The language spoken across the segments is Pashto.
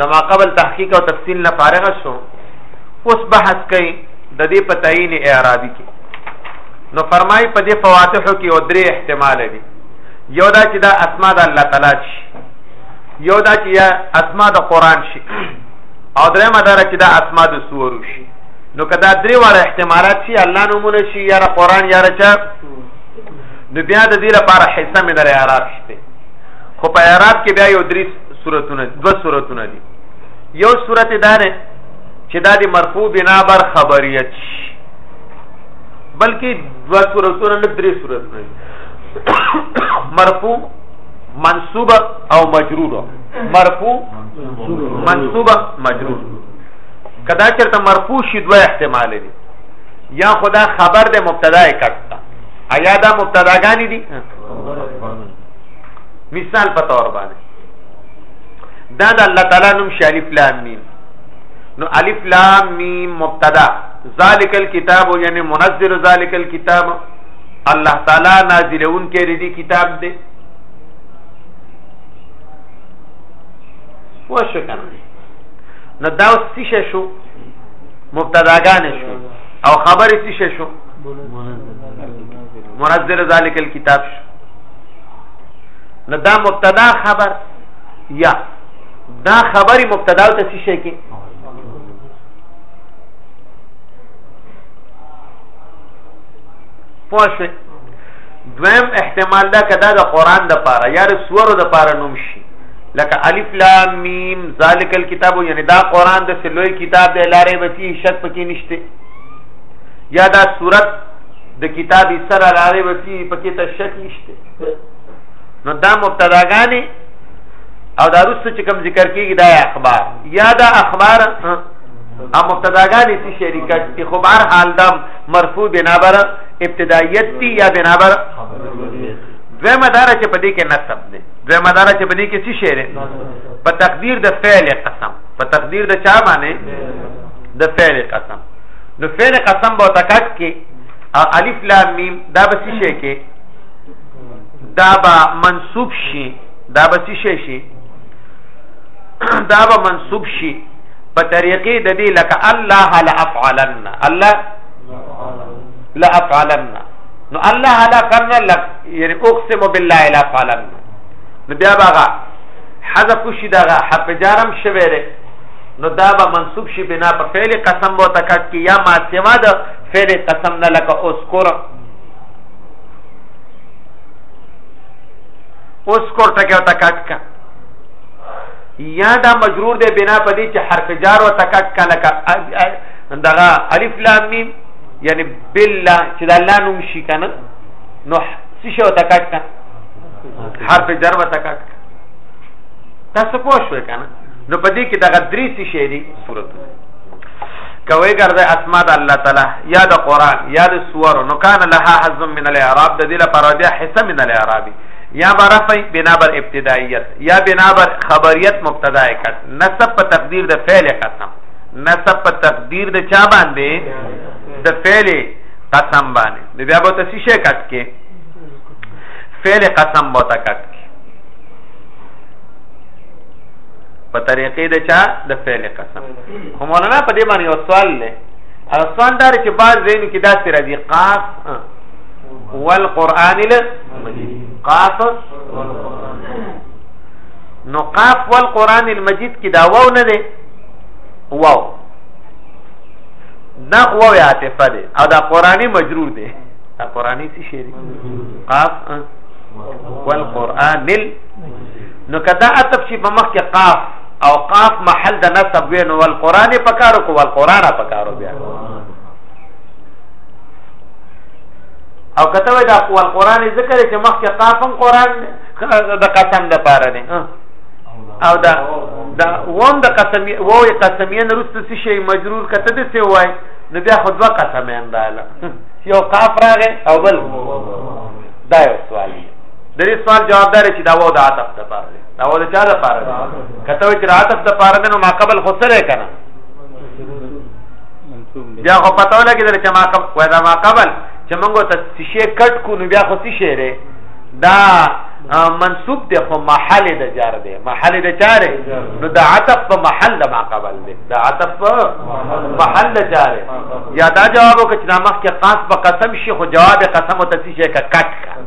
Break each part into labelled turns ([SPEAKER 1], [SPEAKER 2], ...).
[SPEAKER 1] د ما قبل تحقیق او تفصیل نه فارغ شو اوس بحث کوي د دې په تعین اعرابي کې نو فرمای په دې فواتحو کې او درې احتمال دي یو دا چې دا اسماء د الله تعالی شي یو دا چې یا اسماء د قران شي او درې مدار چې دا اسماء د سور شي نو کدا درې واړه احتمالات شي الله نمونه شي یا قران یا رچا نو بیا د دې لپاره حصہ مې درې عرب شته خو په عرب کې بیا یو درې صورتونه دو صورتونه دي یو صورت دا نه چې دا د مرفوع بنا بر خبریت بلکې دو صورتونه نه درې صورتونه دي مرفوع منصوب او مجرور مرفوع منصوب مجرور کدا چرته مرفوع شي دوه احتمال دي یا خدا خبر د مبتدا کټه ایا دا مبتداګانی دي مثال په تور باندې دا د الله تعالی نوم شي الف لام میم نو الف لام میم مبتدا ذالک الكتاب یعنی منزل ذالک الكتاب الله تعالی نازلون کې ردی کتاب دی وشه کنه نو دا اوس څه شو مبتداګان شو او خبرې څه شو منزل ذالک الكتاب شو نو دا مبتدا خبر یا دا خبري مبتدا ته څه شي کې پوښښ دویم احتمال دا کدا د قران د پاره یا د سورو د پاره نوم شي لکه الف لام میم ذالک الكتاب یعنی دا قران د سلوی کتاب د لارې وتی شک پکې نشته یا دا صورت د کتاب سره لارې وتی پکې ته شک نشته نو دا مبتداګانی او دا رسو چې کوم ذکر کیږي دا اخبار یا دا اخبار او مبتداګانی سی شریکت دی خو بهر حال دا مرفوع بنابر ابتدایت دی یا بنابر دوی مدار چې پدې کې نسب دی دوی مدار چې پدې کې څه شعر په تقدیر د فعل قسم په تقدیر د چا باندې د فعل قسم نو فعل قسم به تکک کې الف لام میم دا به څه شي کې دا به منسوب شي دا به څه شي دا به منسوب شي په طریقې د دې لکه الله لا افعلن الله لا افعلن نو الله لا کرنا لك یعنی اقسم بالله لا افعلن نو بیا باغه حذف شي دا حرف جارم شوی دی نو دا به منسوب شي بنا په فعل قسم وو تکټ کی یا ما سیوا د فعل قسم نه لکه اذکر اوس کور ټکی او تکټ کا یا دا مجرور دی بنا په دې چې حرف جار او تکټ کا لکه دغه الف لام میم یعنی بالله چې دا لام هم شي کنه نو څه شو تکټ کا حرف جر و تکټ کا تاسو پوه شئ کنه نو په دې کې دغه درې څه شی دي صورت کوي ګرځي اسماء د الله تعالی یا د قران یا د سور نو کان لها حظ من الاعراب د دې لپاره بیا حصہ من الاعراب یا برفع بنا بر ابتدائیت یا بنا بر خبریت مبتدا کړ نسب په تقدیر د فعل قسم نسب په تقدیر د چا باندې د فعل قسم باندې نو بیا به تاسو شي کټ کې فعل قسم بوته کټ په طریقې د چا د فعل قسم خو مولانا په دې باندې یو سوال لې او سوال دا چې بعض زین کې دا سره دي قاف والقران المجید قاف نو قاف والقران المجید کې دا واو نه دی واو دا واو عاطفه دی او دا قرآنی مجرور دی دا قرآنی څه شی دی قاف والقران المجید نو کدا عطف شي په مخ کې قاف او قاف محل د نصب وین او القران پکارو کو القران پکارو بیا او کته وای دا قوال قران ذکر چې مخ کې قافم قران د قسم د پاره دی او دا دا ووم د قسم ووې قسمیه نه رسته څه شي مجرور کته دې څه وای نو بیا خو دوا قسمه انداله یو قاف راغې او بل دا یو سوال دی د دې سوال جواب دار چې دا و د عطف د پاره دی دا و د چا د پاره دی کته و چې عطف د پاره دی نو ما قبل خو سره کنه بیا خو پته ولګیدل چې ما قبل و دا ما قبل چې موږ ته شیشه کټ کو نو بیا خو شیشه دی دا منصوب دی خو محل د جار دی محل د جار نو د عطف په محل د ما قبل دی د عطف په محل د جار یا دا جواب وکړه چې مخ کې قاص په قسم شي خو جواب قسم او تسیشه کا کټ کا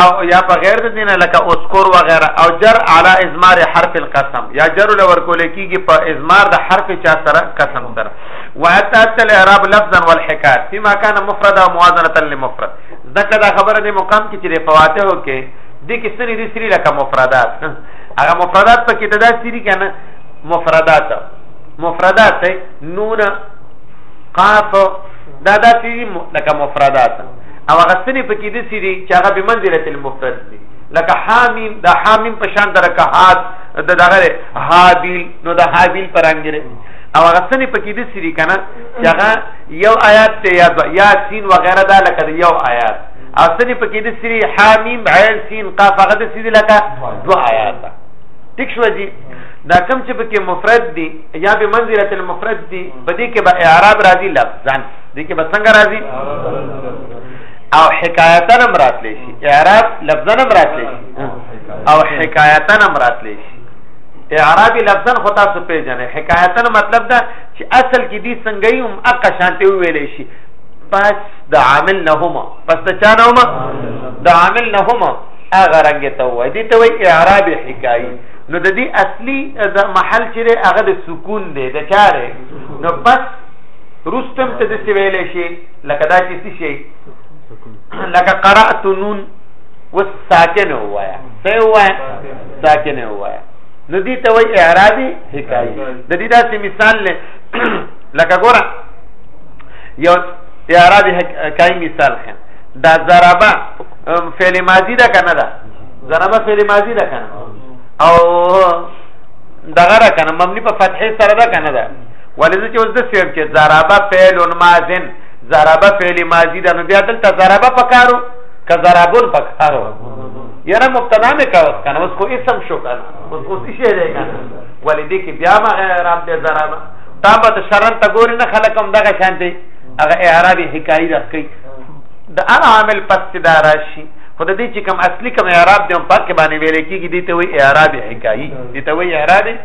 [SPEAKER 1] او یا په غیر د دینه لکه اسکور و غیره او جر علی ازمار حرف القسم یا جر لور کول کیږي په ازمار د حرف چا سره قسم سره واتات الاعراب لفظا والحکایت فيما كان مفردا موازنه للمفرد ذکر دا خبره د مقام کې چې فواتح کې د کې سری د سری لکه مفردات هغه مفردات په کې تدا سری کنه مفردات مفردات نون قاف دا دا سری لکه مفردات او هغه سنې پکې د سری چې هغه به منزله المفرد دي لکه حامیم دا حامیم په شان درکه حاد د دغه حابیل نو د حابیل پرانګره او هغه سنې پکې د سری کنه چې هغه یو آیات ته یا یا سین و غیره دا لکه یو آیات او سنې پکې د سری حامیم عین سین قاف هغه د سری لکه دو آیات ټیک شو جی دا کم چې پکې مفرد دي یا به منزله المفرد دي بدی کې به اعراب راځي لفظا دې کې به څنګه راځي او حکایتن هم راتلی شي اعراب لفظن هم راتلی شي او حکایتن هم راتلی شي اعرابي لفظن خو تاسو پیژنې حکایتن مطلب دا چې اصل کې دې څنګه یې هم اقا شانته ویلې شي پس د عامل نه هم پس د چا نه هم د عامل نه هم هغه رنګ ته وای دي ته وای اعراب حکایي نو د دې اصلي د محل چې هغه د سکون دی د چاره نو پس وروسته هم ته داسې ویلی شي لکه دا چې څه شي لکه قرأت نون اوس ساکن ووایا څه ووایا ساکن ووایا نو دې ته وایي اعرابي حکایي د دې داسې مثال نه لکه ګوره یو اعرابي حکایي مثال خه دا ضربه فعل ماضی ده کنه ده ضربه فعل ماضی ده کنه او دغه را کنه مبني په فتحې سره ده کنه ده ولې زه چې اوس د سیم چې ضربه فعل ماضن ضربه فعل ماضی ده نو بیا دلته ضربه پکارو که ضربون پکارو یاره مبتدا مې کاوس کنه اوس خو اسم شو کنه اوس اوس شي دی کنه ولې دې کې بیا ما اعراب دې ضربه تا به شرن ته ګوري نه خلک هم دغه شان دی هغه اعرابي حکایي راکې د ان عامل پس کې دا راشي خو د دې چې کوم اصلي کوم اعراب دی هم پاک باندې ویل کېږي دي ته وایي اعرابي حکایي دي ته وایي اعرابي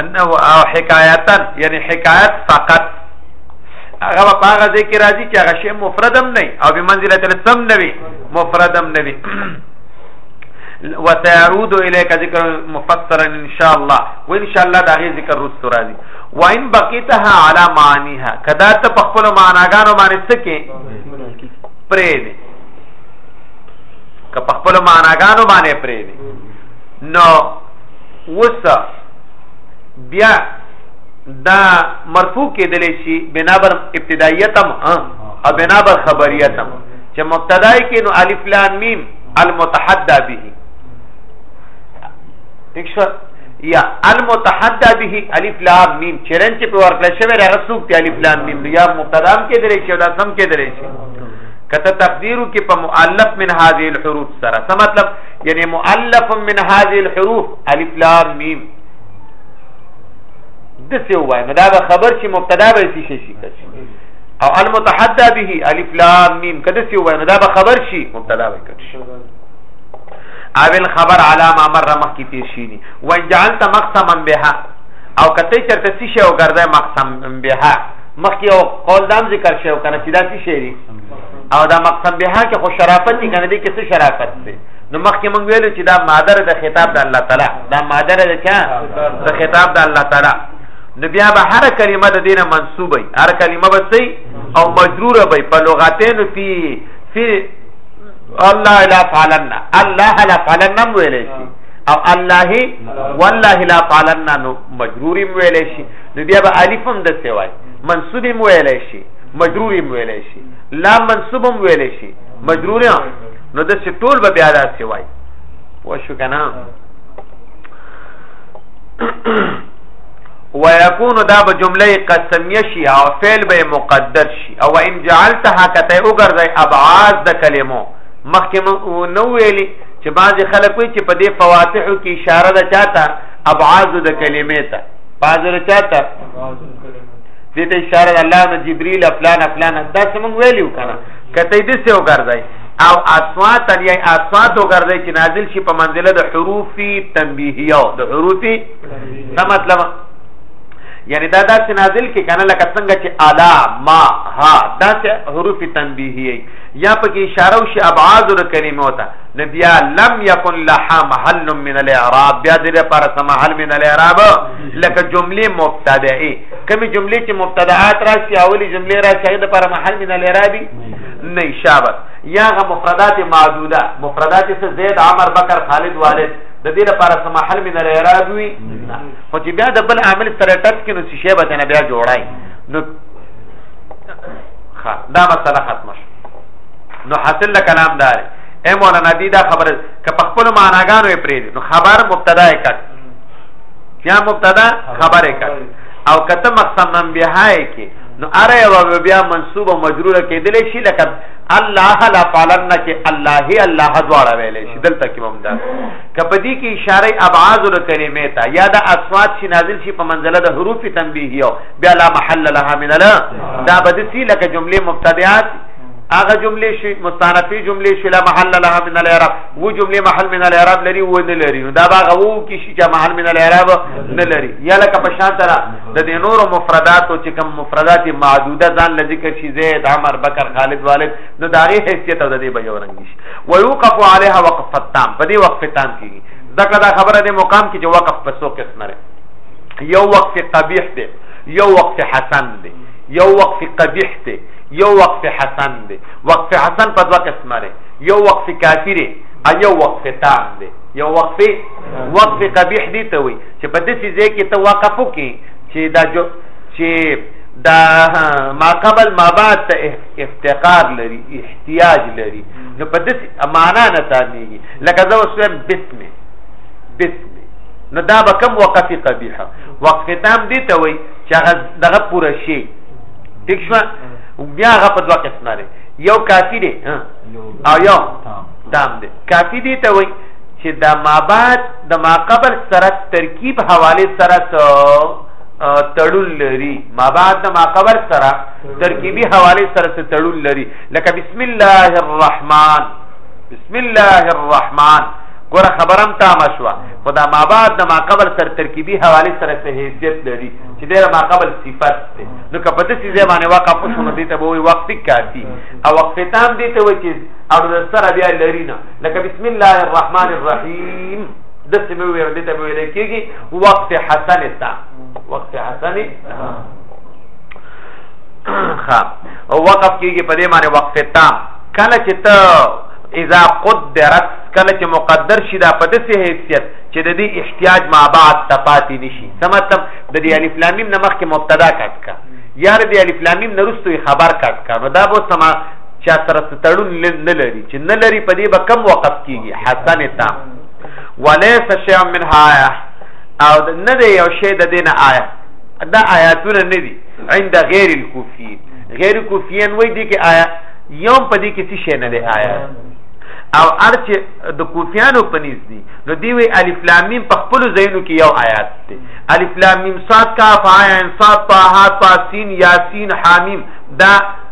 [SPEAKER 1] انه او حکایتا یعنی حکایت فقط هغه په هغه ذکر راځي چې هغه شی مفردم نه او به منزله تل سم نه وي مفردم نه وي وتعرض اليك ذکر مفصلا ان شاء الله وان شاء الله دا غي ذکر رست راځي وان بقيتها على معانيها کدا ته په خپل معناګانو باندې سکه پرې دي که په خپل معناګانو باندې پرې دي نو وس بیا دا مرفوع کېدل شي بنابر ابتدایتم او بنابر خبریتم چې مبتدای کې نو الف لام میم المتحدى به دښه یا المتحدى به الف لام میم چرن چې په ورکړل شوی هغه څوک ته الف لام میم یا مبتدا هم کېدل شي دا سم کېدل شي کته تقدیرو کې په مؤلف من هذه الحروف سره څه مطلب یعنی مؤلف من هذه الحروف الف لام میم د څه وای نو دا به خبر چې مبتدا به شي شي شي او المتحدى به الف لام میم کده څه وای نو دا به خبر شي مبتدا به کړي اول خبر علامه مر مخ کی تیر شي ني وجعلت مقسما بها او کته چرته څه شی او ګرځي مقسم بها مخ کی او قول دام ذکر شی او کنه چې دا څه شی او دا مقسم به کې خو شرافت دی کنه دې کې څه شرافت دی نو مخکې مونږ ویلو چې دا مادر د خطاب د الله تعالی دا مادر د چا د خطاب د الله تعالی نو بیا به هر کلمه د دینه منسوبه هر کلمه به سي او مجروره به په لغتین فی فی الله لا فعلنا الله لا فعلنا ویلې شي او الله والله لا فعلنا نو مجروریم ویلې شي نو بیا به الفم د سیوای منسوبیم ویلې شي مجروریم ویلې شي لا منصوب هم ویل شي مجرور نو د ټول به بیا داسې وای وشو کنه ويكون دا به جمله قسمیه شي او فعل به مقدر شي او ان جعلتها کته وګرځي ابعاد د کلمو مخکې نو ویلي چې بعض خلک وي چې په دې فواتح کې اشاره ده چاته ابعاد د کلمې ته بعض چاته دې ته اشاره ده الله نه جبريل افلان افلان دا څنګه ویلو کنه کته دې څه وګرځي او اصوات یا اصوات وګرځي چې نازل شي په منزله د حروف تنبیهیه د حروف څه مطلب یعنی دا داسې نازل کې کنه لکه څنګه چې الا ما ها داسې حروف تنبیهیه یا پکې اشاره او شی ابعاد د کلمو ته نبیا لم یکن لها محل من الاعراب بیا دې لپاره سمحل من الاعراب لکه جمله مبتدئه کمی جملې چې مبتدعات راشي اولی جملې راشي هغه د پر محل من الاعرابي نه شابه یا غ مفردات معدوده مفردات څه زید عمر بکر خالد والد د دې لپاره سم محل من الاعراب وي خو چې بیا د بل عامل سره ټک کې نو څه شی به نه بیا جوړای نو ښه دا مسله ختمه شو نو حاصل له کلام دار اے مولانا دی دا خبره که په خپل معناګانو یې پرې نو خبر مبتدا یې کړ یا مبتدا خبره کړه او کته مقسم من بهای کې نو اره او بیا منصوب او مجرور کېدل شي لکه الله لا فعلن کې الله هي الله دواړه ویلې شي دلته کې هم دا کپدی کې اشاره ابعاد له کلمې ته یا د اصوات شي نازل شي په منزله د حروف تنبیه یو بیا لا محل لها من لا دا بدسي لکه جمله مبتدعات هغه جملې شي مستانفي جملې شي لا محل لها من الاعراب و جملې محل من الاعراب لري و نه لري دا باغه وو کې چې محل من الاعراب نه لري یا لکه په شان تر د دې نورو مفرداتو چې کوم مفردات معدوده ځان ل ذکر شي زید عمر بکر خالد والد نو دا غي حیثیت او د دې بجو رنګ شي ويوقف عليها وقف تام په دې وقف تام کیږي ځکه دا خبره د مقام کې چې وقف په څو قسم لري یو وقف قبیح دی یو وقف حسن دی یو وقف قبیح دی یو وقف حسن دی وقف حسن په دوه قسم لري یو وقف کافی دی او یو وقف تام دی یو وقفه وقف قبیح دی ته وي چې په دې ځای کې ته وقفو کې چې دا جو چې دا ما قبل ما بعد ته افتقار لري احتیاج لري نو په دې معنا نه تانیږي لکه زه اوس بسم بسم نو دا به کم وقف قبیح وقف تام دی ته وي چې هغه دغه پوره شي ٹھیک شو بیا هغه په دوه قسمه لري یو کافی دی او یو دام دی کافی دی ته وای چې دا ما بعد د ما قبل سره ترکیب حواله سره تړون لري ما بعد د ما قبل سره ترکیبی حواله سره تړون لري لکه بسم الله الرحمن بسم الله الرحمن ګور خبرم تام شو خدا ما بعد د ما قبل سره ترکیبی حواله سره ته حیثیت لري چې د ما قبل صفت ده نو کپدې سي زمانه واقع په شنو دي ته وي وقفي کافي او وقفتان دي ته وي چې او د سره بیا لري نه لکه بسم الله الرحمن الرحیم د څه مې ویل دي ته مې ویل کېږي وقت حسن تا وقت حسن ها او وقف کېږي په دې معنی وقت تا کله چې ته اذا قدرت کله چې مقدر شي دا په دې حیثیت چې د دې احتیاج ما بعد تپاتی نشي څه مطلب د دې الف لام میم نمخ کې مبتدا کټ کا یار دې الف لام میم نرستوي خبر کټ کا نو دا به سما چا سره ستړون نه لري چې نه لري په دې به کم وقف کیږي حسن تا وليس شيء منها او نه دی یو شی د دینه آیه دا آیاتونه نه دي عند غیر الکوفی غیر کوفیان وای دي کې آیا یوم په دې کې څه شی نه دی آیا او ارچ د کوفیانو پنيز دي نو دی وی الف لام میم په خپل زینو کې یو آیات دی الف لام میم صاد کا فایا انصاد طه طاسین یاسین حامیم دا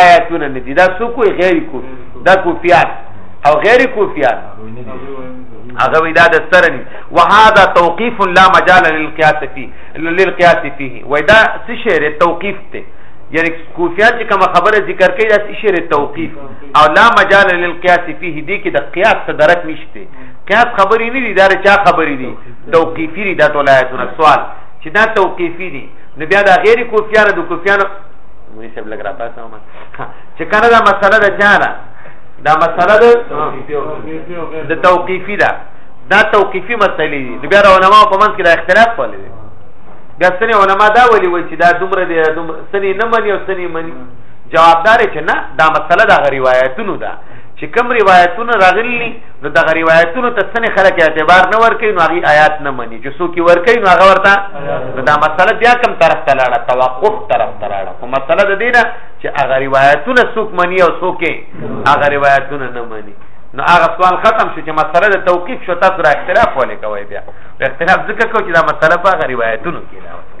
[SPEAKER 1] آیاتونه نه دي دا څوک وي غیر کوفی دا کوفیان او غیر کوفیان هغه وی دا د سرنی وهذا توقيف لا مجال للقياس فيه للقياس فيه ودا څه شعر توقيف ته یعنی کوفیان چې کوم خبره ذکر کوي دا څه شعر توقيف او لا مجال للقياس فيه دي کې د قياس څخه درک نشته قياس خبرې نه دي دا چا خبرې دي توقيفي دي دا ټولایتونه سوال چې دا توقيفي دي نو بیا دا غیر کوفیان د کوفیان مولوی صاحب لګ را پاسه ما چې کنه دا مسله ده چاره دا مسله ده د توقیفی ده دا توقیفی مسلې دي بیا علماء په منځ کې دا اختلاف پالي دي بیا سنې علماء دا ولي وایي چې دا دومره دي دومره سنې نه مني او سنې مني جوابدار چې نه دا مسله دا روایتونو ده چې کوم روایتونه راغلي نو دا روایتونو ته سنې خلک اعتبار نه ورکوي نو هغه آیات نه مني چې څوک ورکوي نو هغه ورته نو دا مسله بیا کوم طرف ته لاړه توقف طرف ته لاړه خو مسله د دې نه چې هغه روایتونه څوک مني او څوک هغه روایتونه نه مني نو هغه سوال ختم شو چې مسله د توقیف شو تاسو را اختلاف ولې کوي بیا اختلاف ځکه کوي چې دا مسله په هغه روایتونو کې ده